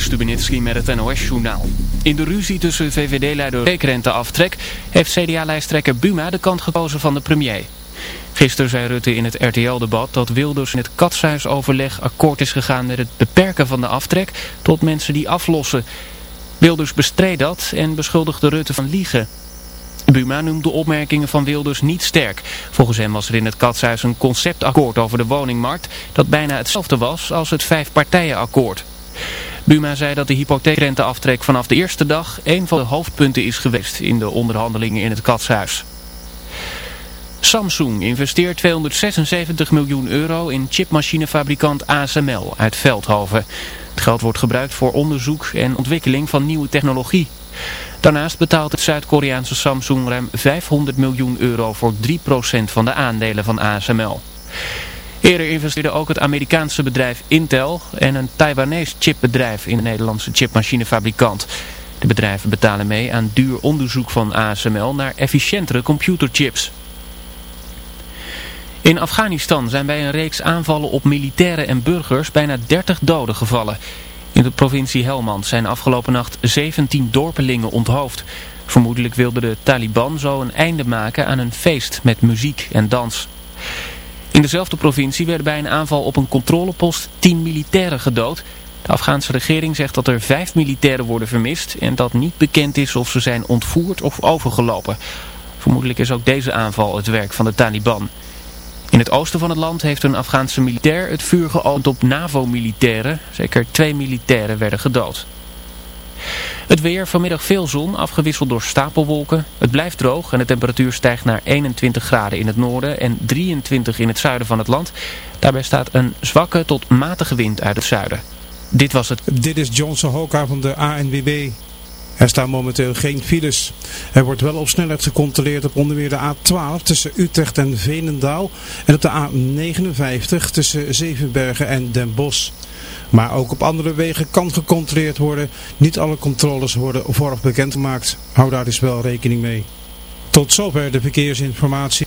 Stubenitski met het NOS-journaal. In de ruzie tussen VVD-leider rekenrenteaftrek heeft CDA-lijsttrekker Buma de kant gekozen van de premier. Gisteren zei Rutte in het RTL-debat dat Wilders in het katshuisoverleg akkoord is gegaan met het beperken van de aftrek tot mensen die aflossen. Wilders bestreed dat en beschuldigde Rutte van liegen. Buma noemt de opmerkingen van Wilders niet sterk. Volgens hem was er in het Katshuis een conceptakkoord over de woningmarkt dat bijna hetzelfde was als het vijfpartijenakkoord. Buma zei dat de hypotheekrenteaftrek vanaf de eerste dag een van de hoofdpunten is geweest in de onderhandelingen in het Katshuis. Samsung investeert 276 miljoen euro in chipmachinefabrikant ASML uit Veldhoven. Het geld wordt gebruikt voor onderzoek en ontwikkeling van nieuwe technologie. Daarnaast betaalt het Zuid-Koreaanse Samsung ruim 500 miljoen euro voor 3% van de aandelen van ASML. Eerder investeerde ook het Amerikaanse bedrijf Intel en een Taiwanese chipbedrijf in de Nederlandse chipmachinefabrikant. De bedrijven betalen mee aan duur onderzoek van ASML naar efficiëntere computerchips. In Afghanistan zijn bij een reeks aanvallen op militairen en burgers bijna 30 doden gevallen. In de provincie Helmand zijn afgelopen nacht 17 dorpelingen onthoofd. Vermoedelijk wilde de Taliban zo een einde maken aan een feest met muziek en dans. In dezelfde provincie werden bij een aanval op een controlepost 10 militairen gedood. De Afghaanse regering zegt dat er vijf militairen worden vermist en dat niet bekend is of ze zijn ontvoerd of overgelopen. Vermoedelijk is ook deze aanval het werk van de Taliban. In het oosten van het land heeft een Afghaanse militair het vuur geopend op NAVO-militairen. Zeker twee militairen werden gedood. Het weer, vanmiddag veel zon, afgewisseld door stapelwolken. Het blijft droog en de temperatuur stijgt naar 21 graden in het noorden en 23 in het zuiden van het land. Daarbij staat een zwakke tot matige wind uit het zuiden. Dit was het. Dit is Johnson Hoka van de ANWB. Er staan momenteel geen files. Er wordt wel op snelheid gecontroleerd op onder meer de A12 tussen Utrecht en Veenendaal en op de A59 tussen Zevenbergen en Den Bosch. Maar ook op andere wegen kan gecontroleerd worden. Niet alle controles worden vooraf bekendgemaakt. Hou daar dus wel rekening mee. Tot zover de verkeersinformatie.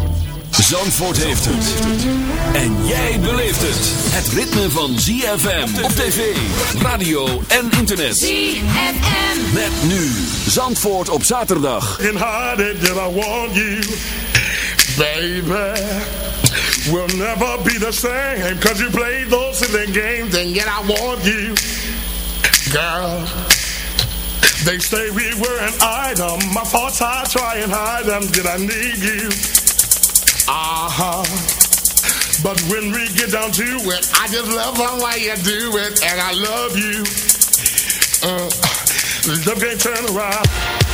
Zandvoort heeft het. En jij beleeft het. Het ritme van ZFM op tv, radio en internet. ZFM. Met nu Zandvoort op zaterdag. And how did I want you, baby? We'll never be the same, cause you played those silly games, and yet I want you, girl. They say we were an item, my thoughts I try and hide them, did I need you? Uh-huh. But when we get down to it, I just love the way you do it, and I love you. Uh, love can't turn around.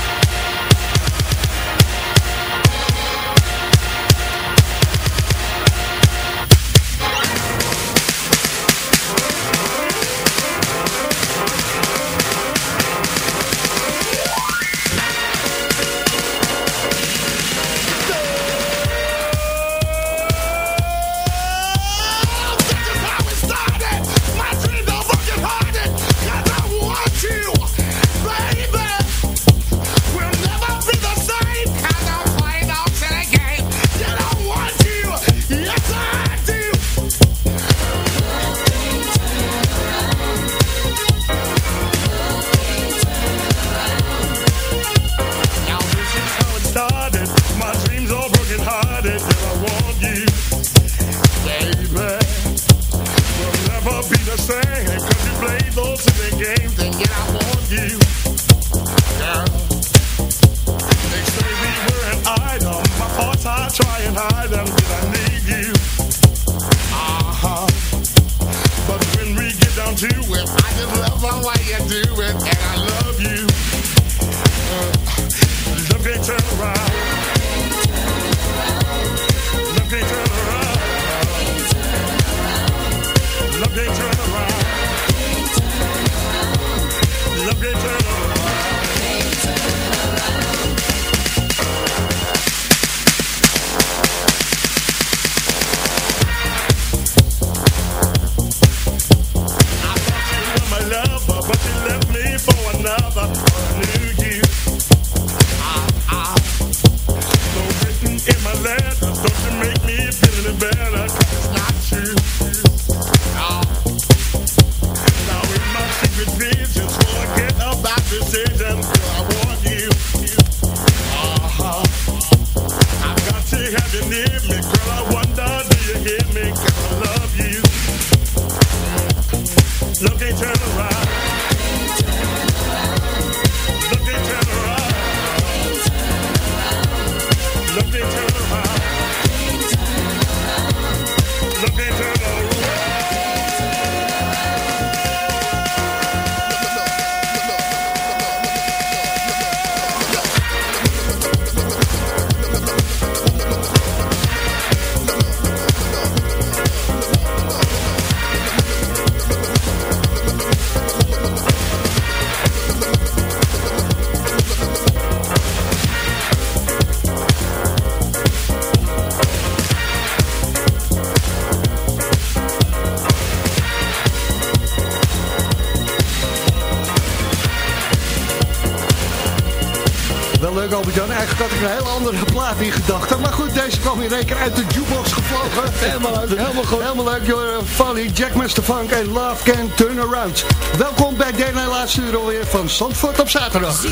Leuk Albert-Jan, eigenlijk had ik een hele andere plaat in gedachten. Maar goed, deze kwam in één keer uit de jukebox gevlogen. Helemaal leuk. Helemaal goed. Helemaal leuk, joh. Folly, Jack Mr. Funk en Love Can Turn Around. Welkom bij derde laatste uur alweer van Zandvoort op zaterdag.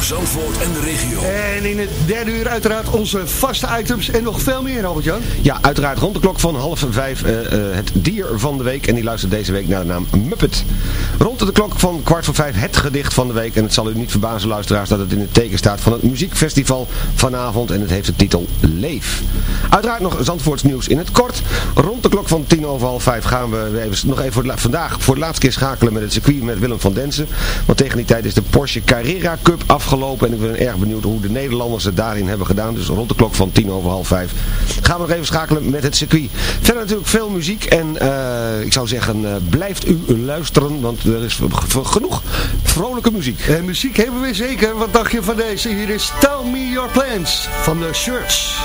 Voor Zandvoort en de regio. En in het derde uur uiteraard onze vaste items en nog veel meer, Albert-Jan. Ja, uiteraard rond de klok van half vijf eh, eh, het dier van de week. En die luistert deze week naar de naam Muppet. Rond de klok van kwart voor vijf het gedicht van de week. En het zal u niet verbazen, luisteraars, dat het in het teken staat van het muziekfestival vanavond. En het heeft de titel Leef. Uiteraard nog Zandvoorts nieuws in het kort. Rond de klok van tien over half vijf gaan we even, nog even voor vandaag voor de laatste keer schakelen met het circuit met Willem van Densen. Want tegen die tijd is de Porsche Carrera Cup afgelopen. En ik ben erg benieuwd hoe de Nederlanders het daarin hebben gedaan. Dus rond de klok van tien over half vijf gaan we nog even schakelen met het circuit. Verder natuurlijk veel muziek. En eh, ik zou zeggen, eh, blijft u luisteren. Want er is genoeg vrolijke muziek. En muziek hebben we zeker. Wat dacht je van deze? Hier is Tell Me Your Plans van de Shirts.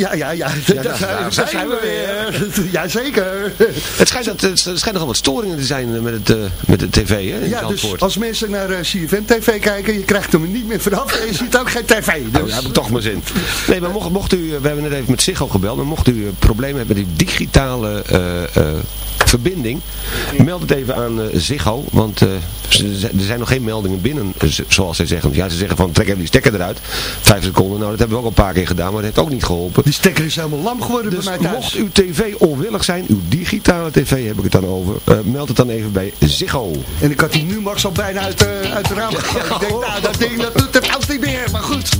Ja, ja, ja. daar- Daar zijn- zijn we weer. Jazeker. Het schijnt, dat, het schijnt nogal wat storingen te zijn eh, met, het, eh, met de tv, hè, Ja, dus als mensen naar uh, CFN TV kijken, je krijgt hem niet meer vanaf en je ziet ook geen tv. Oh, Dus. daar heb ik toch mijn zin. Nee, maar mocht, mocht u, we hebben net even met Ziggo gebeld, maar mocht u eh, problemen hebben met die digitale eh, eh, verbinding, meld het even aan eh, Ziggo, want eh, er zijn nog geen meldingen binnen, eh, zoals zij zeggen. Ja, ze zeggen van trek even die stekker eruit, vijf seconden, nou dat hebben we ook al een paar keer gedaan, maar dat heeft ook niet geholpen. Die stekker is helemaal lam geworden Dus bij mij thuis. mocht uw tv onwillig zijn, uw digitale tv heb ik het dan over, meld het dan even bij Ziggo. En ik had die nu Max al bijna uit, uit de raam gegooid. Ik denk, nou, dat ding dat doet het als niet meer. Maar goed.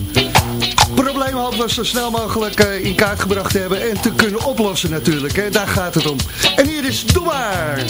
Probleem hopen we zo snel mogelijk eh, in kaart gebracht te hebben en te kunnen oplossen natuurlijk. Hè. Daar gaat het om. En hier is Doe maar.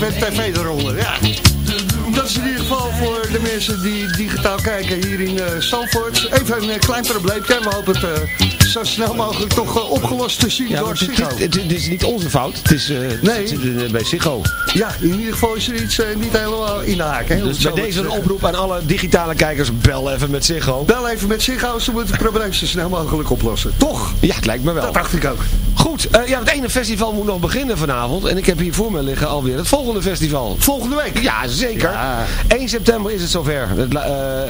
Met TV eronder. Ja. Dat is in ieder geval voor de mensen die digitaal kijken hier in uh. Even een eh, klein probleempje. We hopen het eh, zo snel mogelijk toch opgelost te zien Ja, door want het, is, Ziggo. het, het is niet onze fout, het is, Nee. het bij Ziggo. Ja, in ieder geval is er iets niet helemaal in de haak. Hè, Dus bij deze een oproep aan alle digitale kijkers, bel even met Ziggo. Bel even met Ziggo, ze moeten het probleem zo snel mogelijk oplossen. Toch? Ja, het lijkt me wel. Dat dacht ik ook. Goed, eh, ja, het ene festival moet nog beginnen vanavond. En ik heb hier voor me liggen alweer het volgende festival. Volgende week. Ja, zeker. Ja. 1 september is het zover. Het, eh,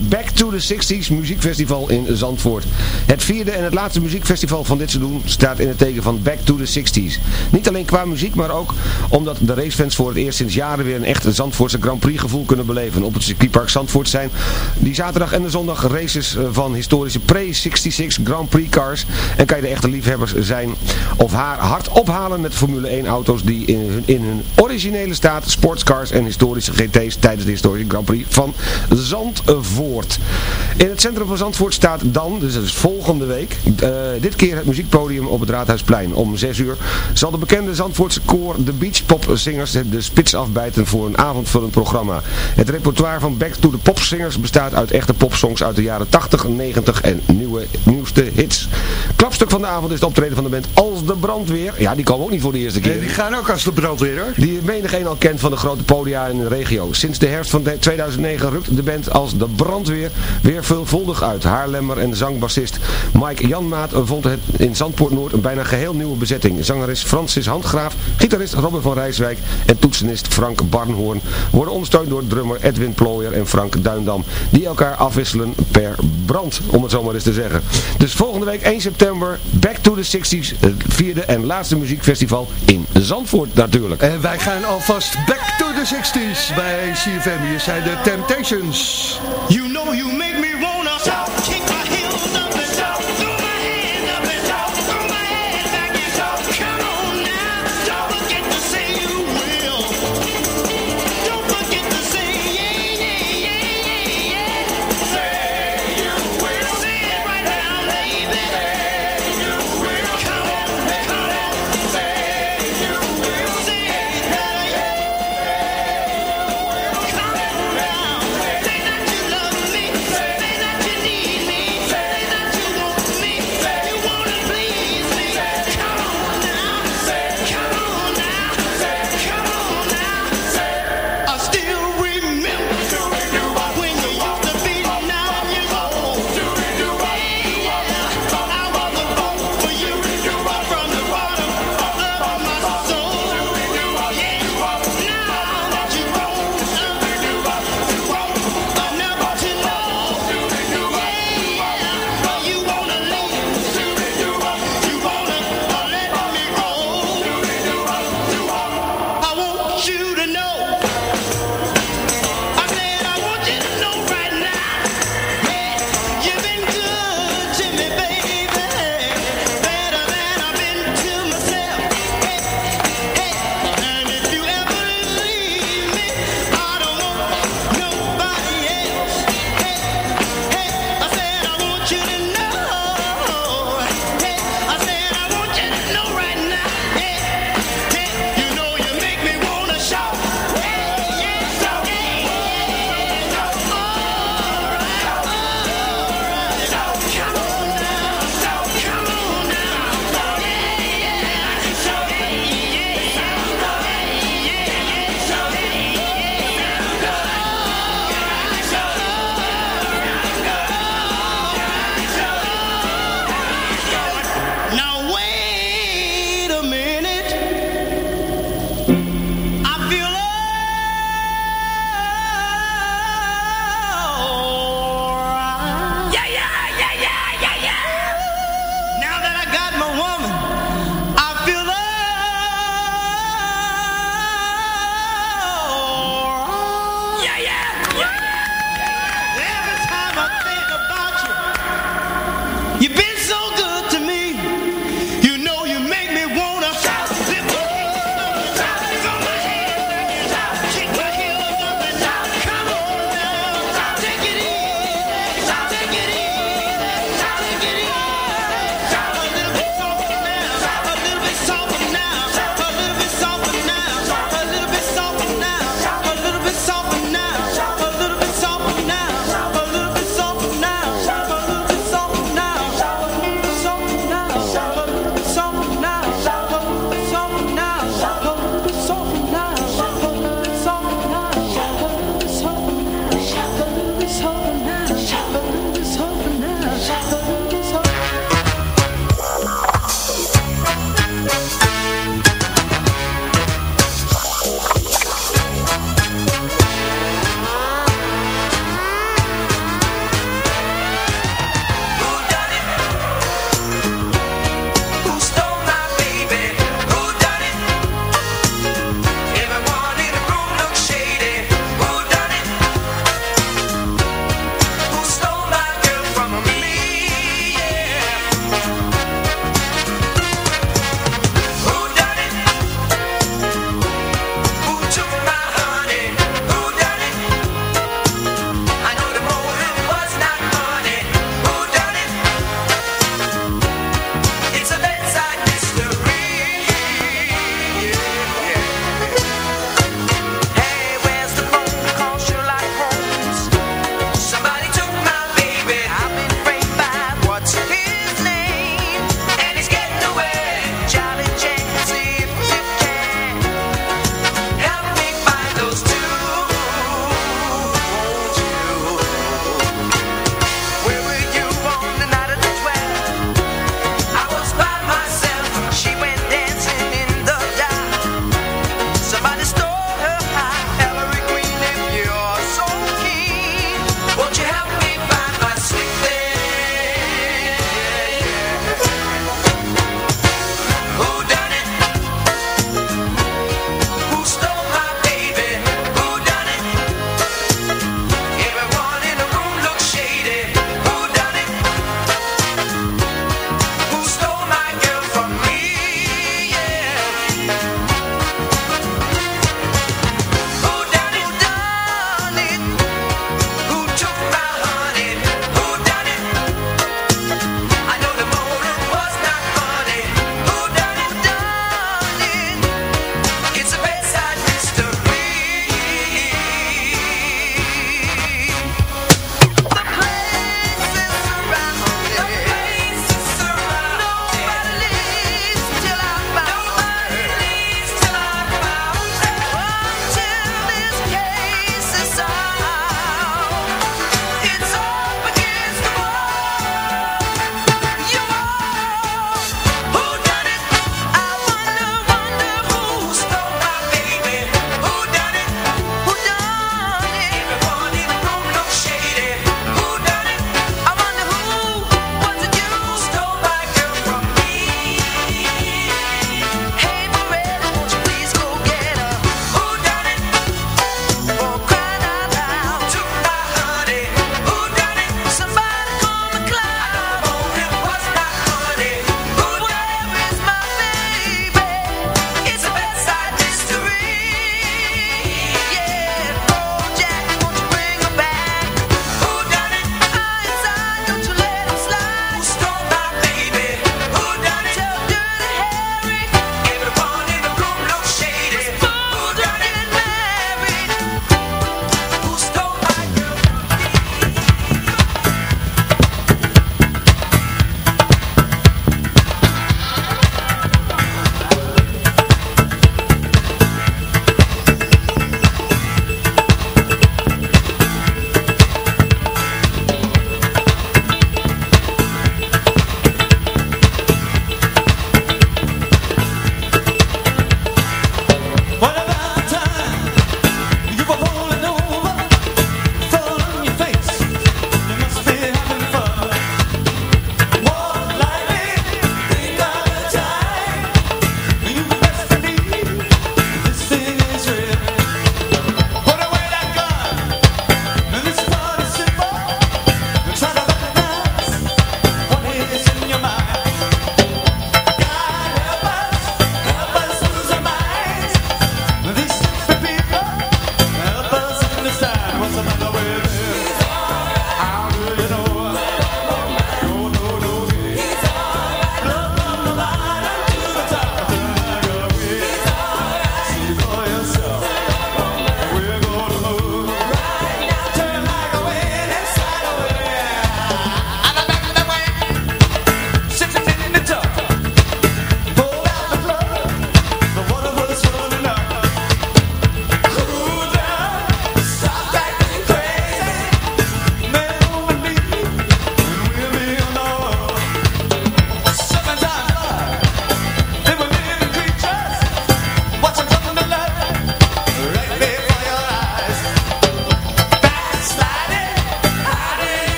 Back to the 60s muziekfestival in Zandvoort. Het vierde en het laatste muziekfestival van dit seizoen staat in het teken van Back to the 60s. Niet alleen qua muziek, maar ook omdat de racefans voor het eerst sinds jaren weer een echt Zandvoortse Grand Prix gevoel kunnen beleven. Op het circuitpark Zandvoort zijn die zaterdag en de zondag races eh, van historische pre-66 Grand Prix cars. En kan je de echte liefhebbers zijn of haar hart ophalen met Formule 1 auto's die in hun, in hun originele staat sportscars en historische GT's tijdens de historische Grand Prix van Zandvoort. In het centrum van Zandvoort staat dan, dus dat is volgende week, eh, dit keer het muziekpodium op het Raadhuisplein. Om 6 uur zal de bekende Zandvoortse koor de Beach Pop Singers de spits afbijten voor een avondvullend programma. Het repertoire van Back to the Pop Singers bestaat uit echte popsongs uit de jaren 80, 90 en nieuwe, nieuwste hits. Klapstuk van de avond is het optreden van de band Als de Brandweer. Ja, die komen ook niet voor de eerste keer. Nee, die gaan ook als de brandweer hoor. Die menig een al kent van de grote podia in de regio. Sinds de herfst van 2009 rukt de band als de brandweer weer veelvuldig uit. Haarlemmer en zangbassist Mike Janmaat vond het in Zandpoort Noord een bijna geheel nieuwe bezetting. Zangeres Francis Handgraaf, gitarist Robin van Rijswijk en toetsenist Frank Barnhoorn worden ondersteund door drummer Edwin Plooyer en Frank Duindam. Die elkaar afwisselen per brand, om het zo maar eens te zeggen. Dus volgende week 1 september, Back to the 60s, het vierde en laatste muziekfestival in Zandvoort natuurlijk. En wij gaan alvast back to the 60s bij CFM. Hier zijn de Temptations. You know you make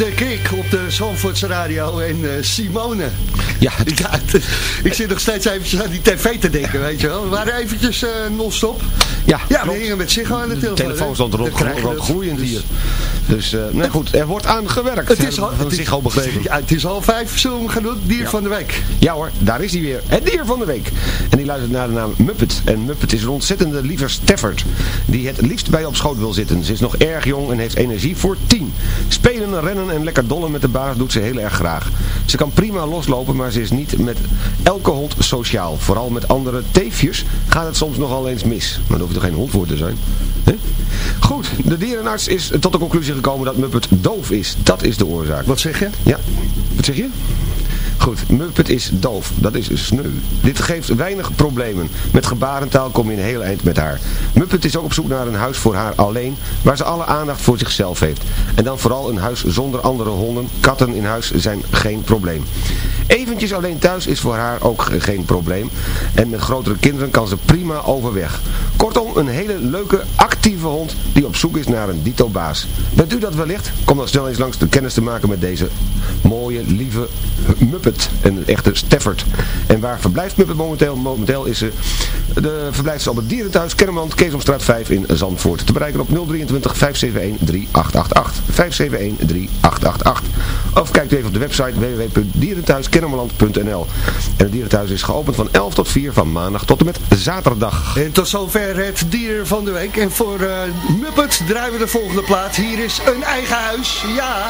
de kick op de Zandvoortse radio en eh, Simone. Ja, Ja, ik zit nog steeds eventjes aan die tv te denken, weet je wel. We waren eventjes eh, non-stop. ja, Ja, we hingen met Ziggo aan de De telefoon. telefoon hè. stond erop, dat. gloeiend Dus- hier. Dus, eh nee, goed, er wordt aan gewerkt. Het is, al, Van het, zich al begrepen. ja, het is al vijf, zullen we hem gaan doen? Dier van de week. Ja hoor, daar is hij weer. Het dier van de week. En die luistert naar de naam Muppet. En Muppet is een ontzettende lieve Stafford. Die het liefst bij je op schoot wil zitten. Ze is nog erg jong en heeft energie voor 10. Spelen, rennen en lekker dollen met de baas doet ze heel erg graag. Ze kan prima loslopen, maar ze is niet met elke hond sociaal. Vooral met andere teefjes gaat het soms nogal eens mis. Maar daar hoef je toch geen hond voor te zijn? Hè? Goed, de dierenarts is tot de conclusie gekomen dat Muppet doof is. Dat is de oorzaak. Wat zeg je? Ja, wat zeg je? Goed, Muppet is doof. Dat is sneu. Dit geeft weinig problemen. Met gebarentaal kom je een heel eind met haar. Muppet is ook op zoek naar een huis voor haar alleen, waar ze alle aandacht voor zichzelf heeft. En dan vooral een huis zonder andere honden. Katten in huis zijn geen probleem. Eventjes alleen thuis is voor haar ook ge- geen probleem. En met grotere kinderen kan ze prima overweg. Kortom, een hele leuke, actieve hond die op zoek is naar een dito-baas. Bent u dat wellicht? Kom dan snel eens langs de kennis te maken met deze mooie, lieve Muppet. Een echte Stafford. En waar verblijft Muppet momenteel? Momenteel is ze, de, verblijft ze op het dierenthuis Kennemerland, Keesomstraat 5 in Zandvoort. Te bereiken op 023 571 3888. 571 3888. Of kijkt u even op de website www.dierenthuiskennemerland.nl. En het dierenthuis is geopend van 11 tot 4 van maandag tot en met zaterdag. En tot zover het dier van de week. En voor eh Muppet draaien we de volgende plaat. Hier is een eigen huis. Ja.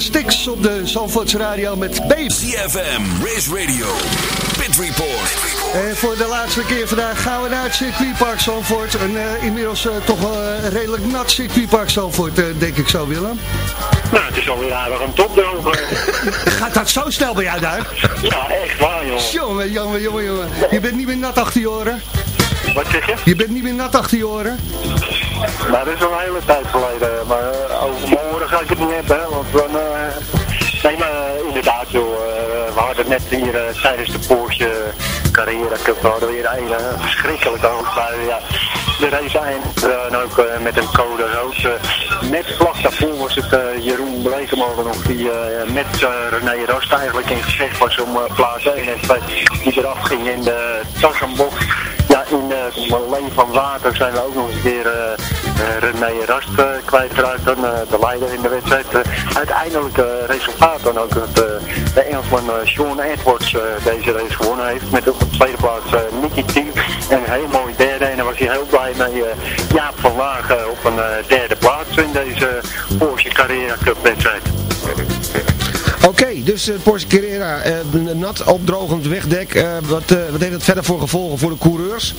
Sticks op de Zandvoorts Radio met Babe. CFM, Race Radio, Pit Report. En voor de laatste keer vandaag gaan we naar het circuitpark Zandvoort. Een eh, inmiddels eh, toch wel eh, redelijk nat circuitpark Zandvoort, eh, denk ik zo, Willem. Nou, het is alweer aardig een topdroger. Gaat dat zo snel bij jou daar? ja, echt waar, joh. Jongen, jongen, jongen, jongen. Je bent niet meer nat achter je oren. Wat zeg je? Je bent niet meer nat achter je oren. Nou, dat is al een hele tijd geleden. Maar eh, overmorgen ga ik het niet hebben, want dan... eh, nee, maar eh, inderdaad, joh. eh, we hadden net hier tijdens de Porsche Carrera Cup, we hadden weer een verschrikkelijke hoogbui. Ja, de race eindigde dan ook met een code rood. net vlak daarvoor was het Jeroen Blekemolen nog, die met René Rast eigenlijk in gevecht was om plaats 1 en 2, die eraf ging in de Tassenbocht. Ja, in uh, Leen van Water zijn we ook nog eens een keer eh, eh, René Rast uh, kwijtgeraakt. Dan, eh, de leider in de wedstrijd. Uiteindelijk resultaat dan ook dat de Engelsman Sean Edwards deze race gewonnen heeft. Met op de tweede plaats Nicky Team. En een heel mooi derde. En daar was hij heel blij mee. Jaap van Laag op een derde plaats in deze Porsche Carrera Cup wedstrijd. Oké, dus uh, Porsche Carrera, uh, nat opdrogend wegdek. Uh, wat, wat heeft dat verder voor gevolgen voor de coureurs?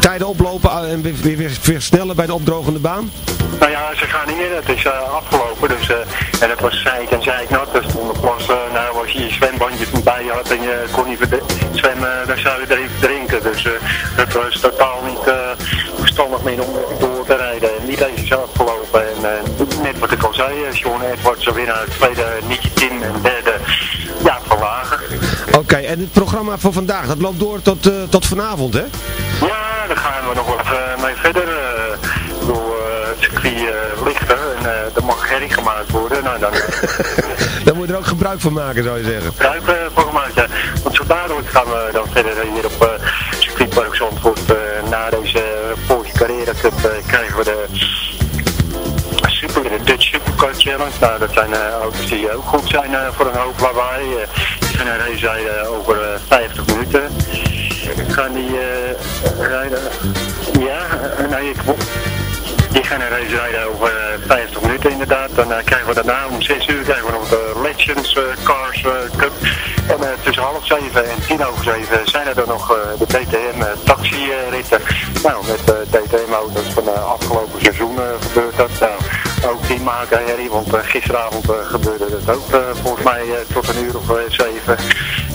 Tijden oplopen en weer, weer, versnellen bij de opdrogende baan? Nou ja, ze gaan niet meer. Het is afgelopen. Dus, en het was zeik en zeik nat. Er stonden plassen. nou, als je je zwembandjes niet bij had en je kon niet zwemmen, dan zou je er even drinken. Dus het was totaal niet verstandig meer om door te rijden. En die race is afgelopen. En net wat ik al zei, Sean Edwards winnaar, tweede Nicky Tim en derde ja, van Lager. Oké, okay, en het programma van vandaag, dat loopt door tot, uh, tot vanavond, hè? Ja, daar gaan we nog wat uh, mee verder. Uh, door het circuit lichten en er mag herrie gemaakt worden. Nou, dan... dan moet je er ook gebruik van maken, zou je zeggen. Gebruik van gemaakt, ja. Want zo dadelijk gaan we dan verder hier op circuitpark Zandvoort. na deze Porsche Carrera Cup krijgen we de Challenge. Nou, dat zijn uh, auto's die ook goed zijn uh, voor een hoop lawaai. Die gaan rijden over 50 minuten. Gaan die rijden... Ja, nee, ik... Die gaan een race rijden over 50 minuten inderdaad. Dan krijgen we daarna om 6 uur krijgen we nog de Legends eh, Cars eh, Cup. En eh, tussen half zeven en tien over zeven zijn er dan nog eh, de DTM taxiritten. Nou, met DTM-auto's van afgelopen seizoen gebeurt dat. Nou, maken herrie, want gisteravond gebeurde dat ook volgens mij tot een uur of zeven.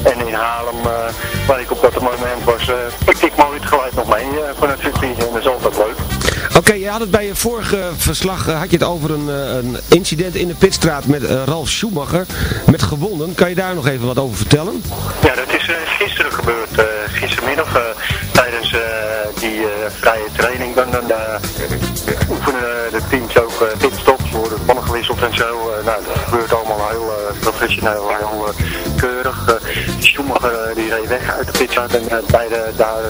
En in Haarlem, waar ik op dat moment was, pikte ik mooi het geluid nog mee van het circuit. En dat is altijd leuk. Oké, okay, je had het bij je vorige verslag, had je het over een, een incident in de pitstraat met Ralf Schumacher, met gewonden. Kan je daar nog even wat over vertellen? Ja, dat is gisteren gebeurd. gistermiddag tijdens die vrije training. Dan, dan professioneel, heel keurig. Schumacher die reed weg uit de pitstraat en bij de daar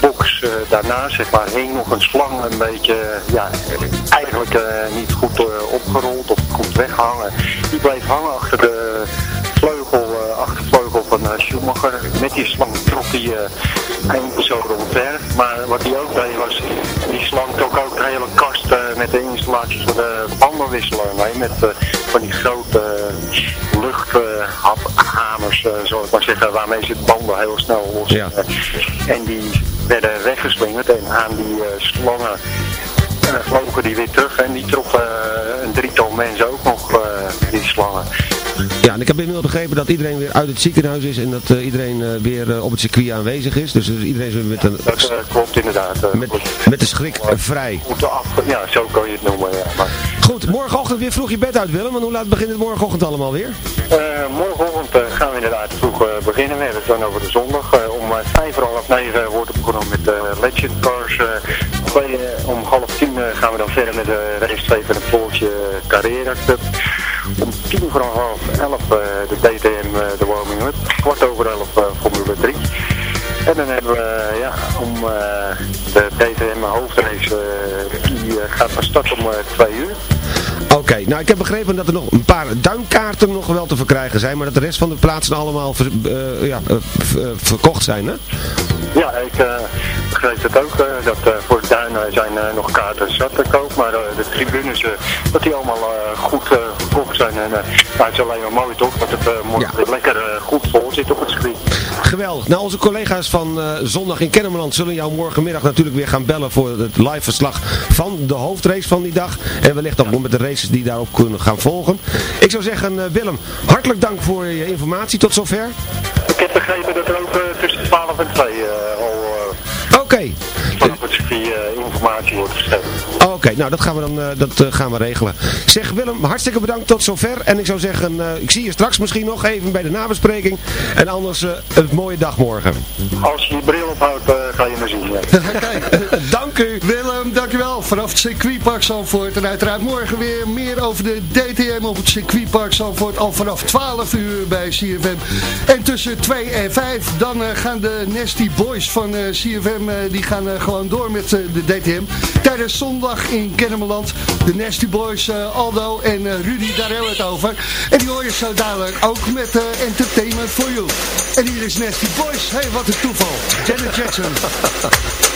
box daarnaast zeg maar, hing nog een slang een beetje, ja, eigenlijk niet goed opgerold of goed weghangen. Die bleef hangen achter de vleugel, achtervleugel van Schumacher. Met die slang trok hij een persoon omver. Maar wat hij ook deed was, die slang trok ook de hele kast met van de bandenwisselaar mee. Met van die grote luchthamers, zal ik maar zeggen, waarmee ze de banden heel snel los. Ja. en die werden weggeslingerd en aan die uh, slangen uh, vlogen die weer terug en die troffen uh, een drietal mensen ook nog die slangen. En ik heb inmiddels begrepen dat iedereen weer uit het ziekenhuis is en dat uh, iedereen uh, weer uh, op het circuit aanwezig is. Dus, dus iedereen is weer met een... Dat klopt inderdaad. met, met de schrik vrij. Ja, zo kan je het noemen, ja. Maar... Goed, morgenochtend weer vroeg je bed uit Willem, want hoe laat begint het morgenochtend allemaal weer? morgenochtend gaan we inderdaad vroeg beginnen. We hebben het dan over de zondag. om vijf voor half negen wordt het begonnen met Legend Cars. om half tien gaan we dan verder met de race 2 van het Pooltje Carrera Cup. Om tien voor half elf uh, de DTM, uh, de warming up. Kwart over elf uh, Formule 3. En dan hebben we ja, om de DTM hoofdrace, die gaat van start om twee uur. Oké, okay, nou ik heb begrepen dat er nog een paar duimkaarten nog wel te verkrijgen zijn, maar dat de rest van de plaatsen allemaal ver, ja, verkocht zijn, hè? Ja, ik begreep het ook, dat voor duinen zijn nog kaarten zat te koop, maar de tribunes, dat die allemaal goed verkocht zijn. En nou, het is alleen maar mooi toch, dat het morgen ja. lekker goed vol zit op het circuit. Geweldig. Nou, onze collega's van uh, zondag in Kennemerland zullen jou morgenmiddag natuurlijk weer gaan bellen voor het live verslag van de hoofdrace van die dag. En wellicht ook met de die daarop kunnen gaan volgen. Ik zou zeggen, uh, Willem, hartelijk dank voor je informatie tot zover. Ik heb begrepen dat er ook uh, tussen 12 en 2 al... Oké. Okay. Vanaf het circuit informatie wordt gesteld. Oké, okay, nou dat gaan we dan dat, gaan we regelen. Zeg Willem, hartstikke bedankt tot zover. En ik zou zeggen, ik zie je straks misschien nog even bij de nabespreking. En anders een mooie dag morgen. Als je je bril ophoudt, ga je me zien. Ja. Willem, dankjewel. Vanaf het circuitpark Zandvoort. En uiteraard morgen weer meer over de DTM op het circuitpark Zandvoort. Al vanaf 12 uur bij CFM. En tussen 2 en 5, dan uh, gaan de Nasty Boys van uh, CFM, die gaan gewoon door met de DTM. Tijdens zondag in Kennemerland. De Nasty Boys, Aldo en Rudy, daar hebben we het over. En die hoor je zo dadelijk ook met Entertainment for You. En hier is Nasty Boys. Hey, wat een toeval. Janet Jackson.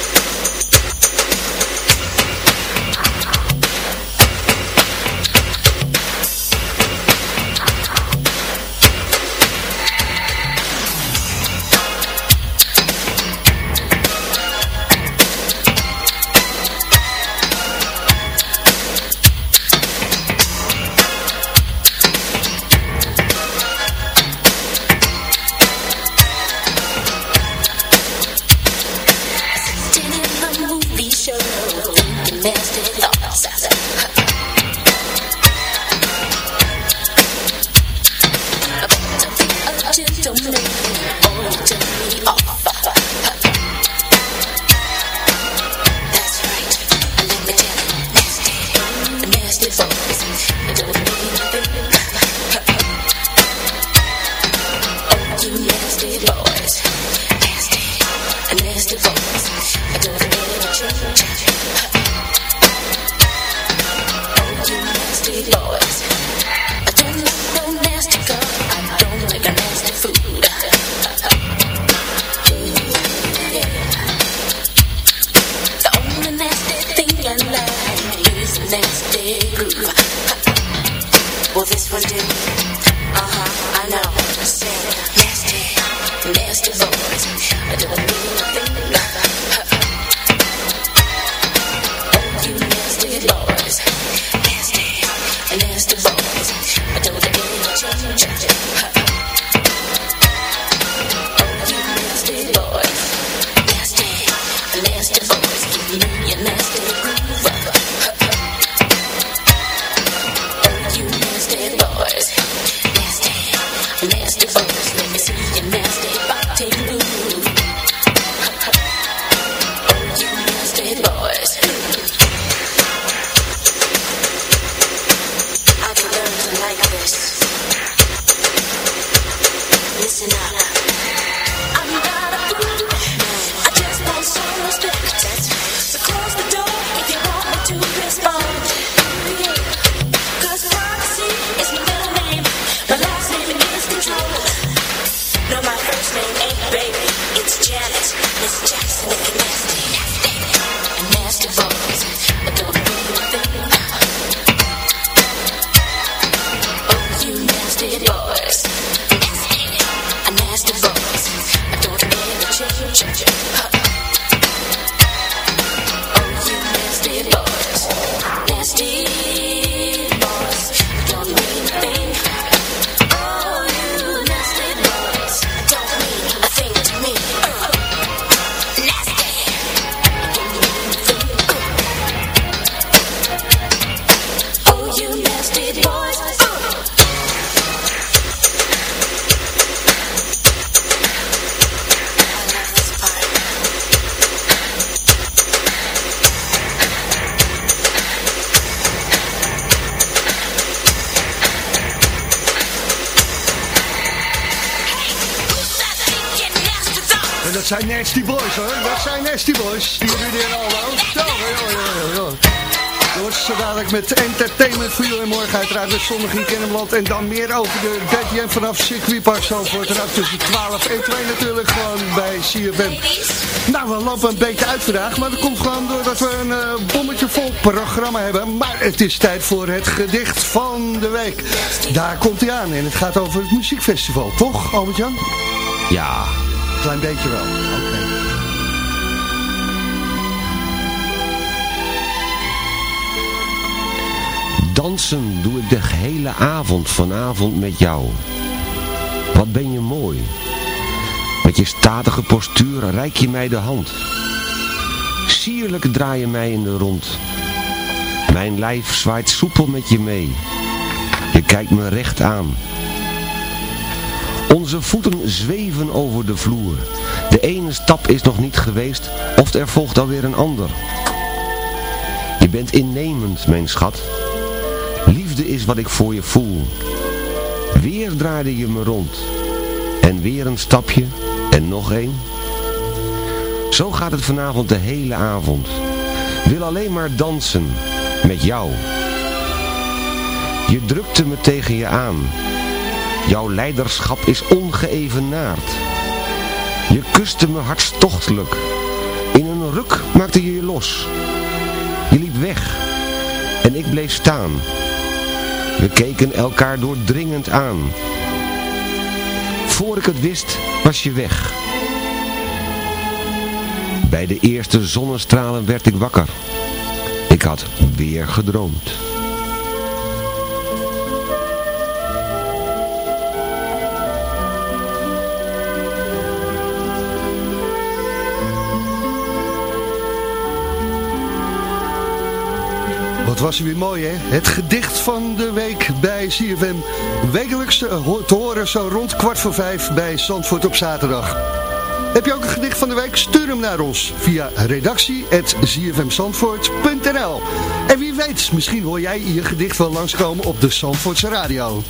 Nasty Boys hoor, dat zijn Nasty Boys. Die jullie er allemaal. Zo, joh, joh. Wordt zo dadelijk met entertainment voor jullie. Morgen uiteraard met zondag in Kennemerland. En dan meer over de DTM vanaf circuitpark Zandvoort. Ook tussen 12 en 2 natuurlijk gewoon bij CFM. Nou, we lopen een beetje uit vandaag. Maar dat komt gewoon doordat we een eh, bommetje vol programma hebben. Maar het is tijd voor het gedicht van de week. Daar komt hij aan. En het gaat over het muziekfestival. Toch, Albert-Jan? Ja, Klein beetje wel. Dansen doe ik de hele avond vanavond met jou. Wat ben je mooi. Met je statige postuur reik je mij de hand. Sierlijk draai je mij in de rond. Mijn lijf zwaait soepel met je mee. Je kijkt me recht aan. Onze voeten zweven over de vloer. De ene stap is nog niet geweest, of er volgt alweer een ander. Je bent innemend, mijn schat. Liefde is wat ik voor je voel. Weer draaide je me rond. En weer een stapje. En nog één. Zo gaat het vanavond de hele avond. Wil alleen maar dansen. Met jou. Je drukte me tegen je aan. Jouw leiderschap is ongeëvenaard. Je kuste me hartstochtelijk. In een ruk maakte je je los. Je liep weg. En ik bleef staan. We keken elkaar doordringend aan. Voor ik het wist, was je weg. Bij de eerste zonnestralen werd ik wakker. Ik had weer gedroomd. Was weer mooi, hè? Het gedicht van de week bij CFM. Wekelijks te horen zo rond kwart voor vijf bij Zandvoort op zaterdag. Heb je ook een gedicht van de week? Stuur hem naar ons via redactie.zfmzandvoort.nl En wie weet, misschien hoor jij je gedicht wel langskomen op de Zandvoortse radio.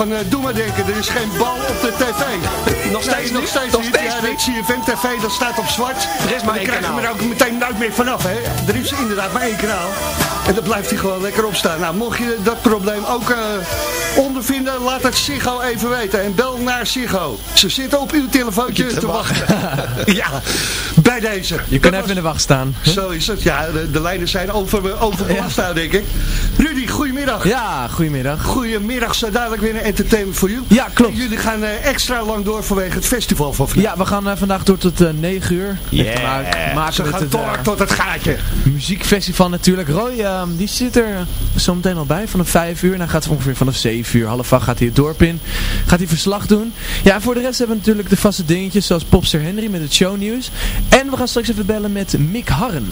Van uh, Doe maar denken. Er is geen bal op de tv. Nog steeds nee, nog steeds Nog niet. steeds ja, niet? dat CFM TV, dat staat op zwart. Er is maar één kanaal. er ook meteen nooit meer vanaf. Hè. Er is inderdaad maar één kanaal. En dan blijft hij gewoon lekker opstaan. Nou, mocht je dat probleem ook eh, ondervinden, laat het Ziggo even weten. En bel naar Ziggo. Ze zitten op uw telefoontje te, wachten. ja, bij deze. Je kan even in de wacht staan. Zo is het. Ja, de, de lijnen zijn over, overbelast nou, denk ik. Rudy, goedemiddag. Ja, goedemiddag. Goedemiddag, zo dadelijk weer een entertainment voor jullie. Ja, klopt. En jullie gaan eh, extra lang door vanwege het festival van vandaag. Ja, we gaan eh, vandaag door tot eh 9 uur. Yeah. Maken Ze we gaan het, door tot het gaatje. muziekfestival natuurlijk. Roy, eh, die zit er zo meteen al bij vanaf 5 uur. En dan gaat het ongeveer vanaf 7 uur, half 8 gaat hij het dorp in. Gaat hij verslag doen. Ja, en voor de rest hebben we natuurlijk de vaste dingetjes zoals Popster Henry met het shownieuws. En we gaan straks even bellen met Mick Harren.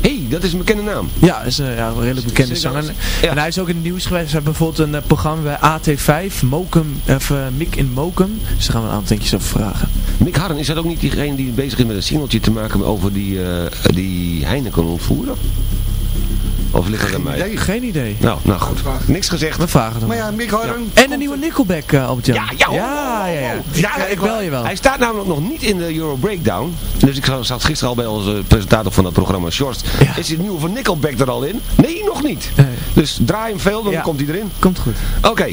Hé, hey, dat is een bekende naam. Ja, is een, ja, een redelijk bekende zanger. Ja. En hij is ook in het nieuws geweest. Hij heeft bijvoorbeeld een eh, programma bij AT5, Mokum, of, eh, Mick in Mokum. Dus daar gaan we een aantal dingetjes over vragen. Mick Harren, is dat ook niet diegene die bezig is met een singeltje te maken over die, eh, die Heineken ontvoeren? Of ligt aan mij? idee. Geen idee. Nou, nou goed. Niks gezegd. We vragen dan. Maar ja, Mick. En een nieuwe Nickelback, uh, Albert-Jan. Ja, ja, oh, ja, ja, ja. Ja, ik bel je wel. Hij staat namelijk nog niet in de Euro Breakdown. Dus ik zat gisteren al bij onze presentator van dat programma, Sjorst. Ja. Is het nieuwe van Nickelback er al in? Nee, nog niet. Nee. Dus draai hem veel, dan Ja. komt hij erin. Komt goed. Oké.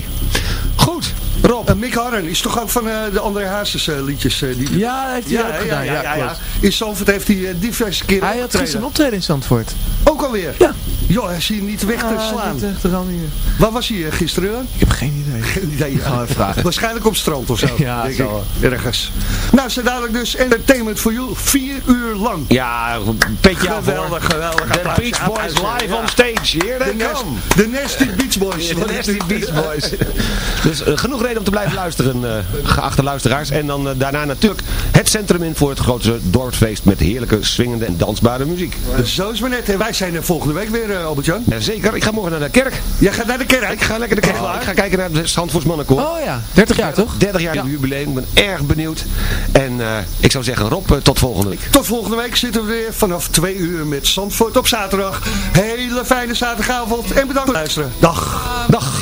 Goed. Rob. Mick Harren is toch ook van eh, de André Hazes eh, liedjes? eh, die... Ja, dat heeft hij ook gedaan. Ja, klopt. In Zandvoort heeft hij diverse keren Hij had gisteren een optreden in Zandvoort. Ook alweer? Ja. Joh, hij is hier niet weg te Ah, slaan. niet echt er al niet. Waar was hij gisteren? Ik heb geen idee. Geen idee. ja. Gaan we even vragen. Waarschijnlijk op het strand of zo. Ja, denk zo. ik. Ergens. Nou, zo dadelijk dus entertainment voor jullie. Vier uur lang. Ja, petje Geweldig, geweldig. De Beach Boys live ja. on stage. Here De, they nest, come. de Nasty Beach Boys. De Nasty Beach Boys. dus genoeg reden om te blijven luisteren, eh, geachte luisteraars. En dan eh, daarna natuurlijk het centrum in voor het grootste dorpsfeest met heerlijke, swingende en dansbare muziek. Zo is maar net. En wij zijn er volgende week weer, eh, Albert-Jan. Jazeker, ik ga morgen naar de kerk. Jij gaat naar de kerk. Ik ga lekker de kerk. Oh, ik ga kijken naar het Zandvoorts Mannenkoor. Oh ja, 30 jaar toch? 30 jaar jubileum, ik ben erg benieuwd. En eh, ik zou zeggen, Rob, tot volgende week. Tot volgende week zitten we weer vanaf twee uur met Zandvoort op zaterdag. Hele fijne zaterdagavond en bedankt voor het luisteren. Dag. Dag.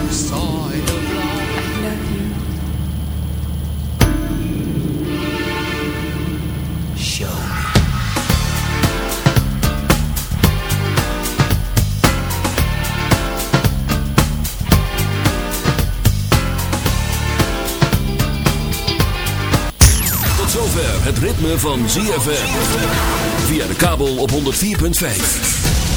side of life. Show me. Tot zover het ritme van ZFM. Via de kabel op 104.5.